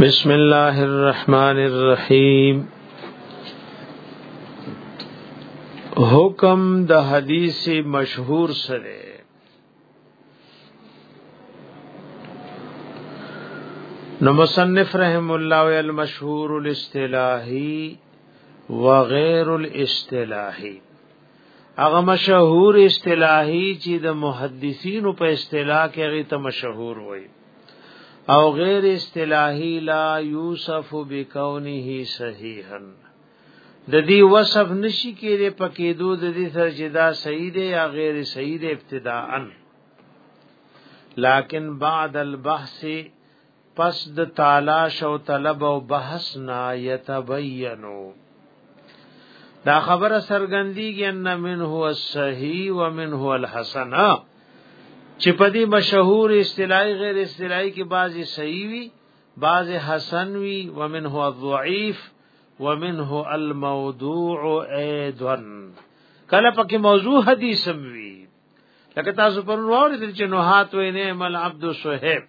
بسم الله الرحمن الرحیم حکم د حدیث مشهور سره نو مصنف رحم الله المشهور الاصطلاحی وغیر الاصطلاحی هغه مشهور اصطلاحي چې د محدثینو په اصطلاح کې هغه ته مشهور وای او غیر اصطلاحي لا یوسف بکونه صحیحا د دې وصف نشي کېږي په کې دو د دې سره چې دا صحیح دی یا غیر صحیح دی ابتداءا لکن بعد البحث پس د تالاش او طلب او بحث نا یتبینو دا خبره سرګندیږي ان من هو الصحیح و من هو الحسن چې په دې مشهور اصطلاحي غیر اصطلاحي کې بعضی صحیح وي بعضی حسن وي و من هو الضعیف و من هو الموضوع ايضا کله پکې موضوع حدیث هم وي لکه تاسو پرون واورېدل چې نوحات وینه مل عبد صہیب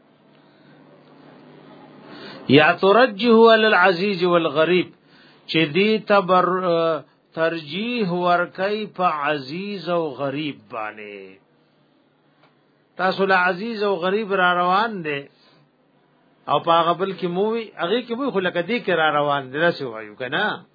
یا ترجه علی العزیز والغریب چې دی تبر ترجیح ورکای په عزیز او غریب باندې تاسو له عزیز او غریب را روان دي او په غبل کې مووي هغه کې مووي خلک دې کې را روان دي راسي وایو کنه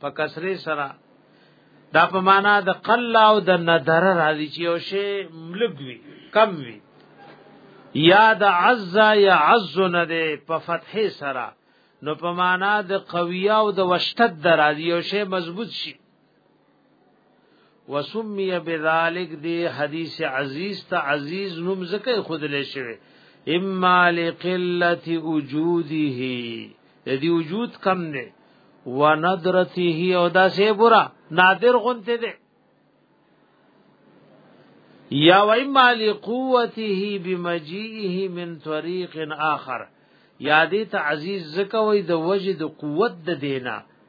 په کسره سره دا په معنا د قل او د ندر راځي چې یو شی ملګوي کم وي یا د عز یا عز نه ده په فتح سره نو په معنا د قوی او د وشتد درازي یو شی مضبوط شي وسمی بذالک دی حدیث عزیز ته عزیز نوم زکه خود لشوی اما لقلت وجوده د دې وجود کم دی وندرته او دا سه برا نادر غونته دی یا و اما لقوته بمجیئه من طریق آخر یادی ته عزیز زکوی د وجد قوت د دینا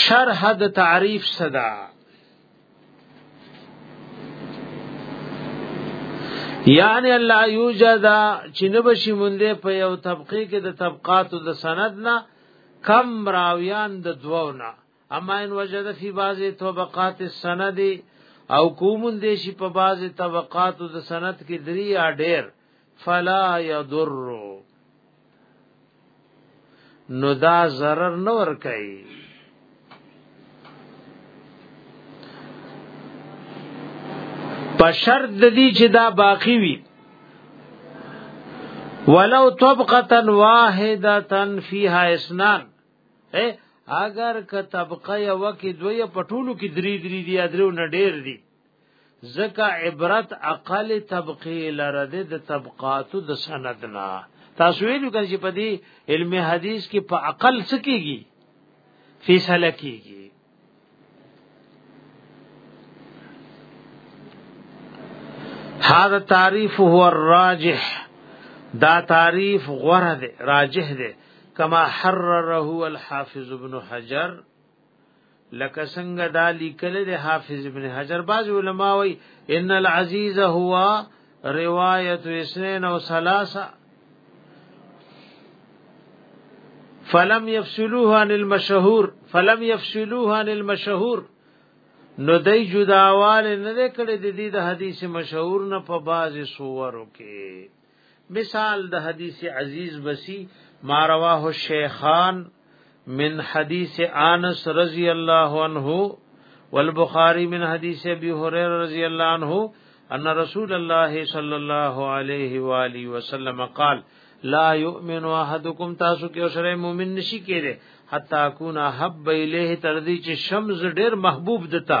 شرح د تعریف صدا یعنی الله یوجد چې نه بشي مونږه په یو طبقه کې د طبقاتو د سند نه کم راویان د دوو نه اما ان وجد فی بعض طبقات السند او کومون دیشی په بعض طبقاتو د سند کې دری یا ډیر فلا یضر نو دا zarar نه ور کوي په شرط د دې چې دا باقی وي ولو طبقه واحده فيها اسنان اگر که طبقه یو کې دوی په ټولو کې درې درې دي درو نه ډېر دي زکه عبرت اقل طبقه لره د طبقاتو د سند نه تاسو ویلو کله چې په دې علم حدیث کې په اقل سکیږي فیصله کیږي هذا تعریف هو الراجح دا تعریف غره ده راجح ده کما حرره الحافظ ابن حجر لکه څنګه دا لیکل د حافظ ابن حجر باز علما وی ان العزیز هو روایت اسنین او ثلاثه فلم يفصلوه عن المشهور فلم يفصلوه عن المشهور نو دای جداوال نه کړي د دې د حدیث مشهور نه په بعض صورو کې مثال د حدیث عزیز بسی ما رواه الشیخان من حدیث انس رضی الله عنه والبخاری من حدیث ابي هريره رضی الله عنه ان رسول الله صلی الله علیه و آله وسلم قال لا يؤمن احدكم تاسو کې سره مؤمن نشي کېره حتا كون حب الیه تر دې چې شمز ډېر محبوب دتا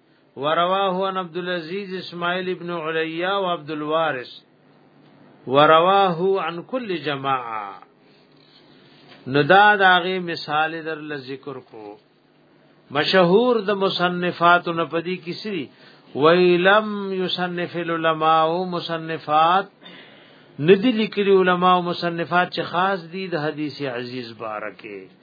ورواه عن عبد العزيز اسماعيل ابن عليا وعبد الوارث ورواه عن كل جماعه ندا داغه مثال در ل ذکر کو مشهور د مصنفات نه پدی کسی ویلم یصنف العلماء مصنفات ندی لیکلی علماء مصنفات چې خاص دي د حدیث عزیز بارکه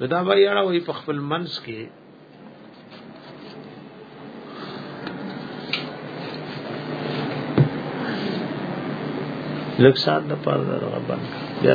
نو دا به یړه وي په خپل منس کې لکسات د پاره دغه باندې بیا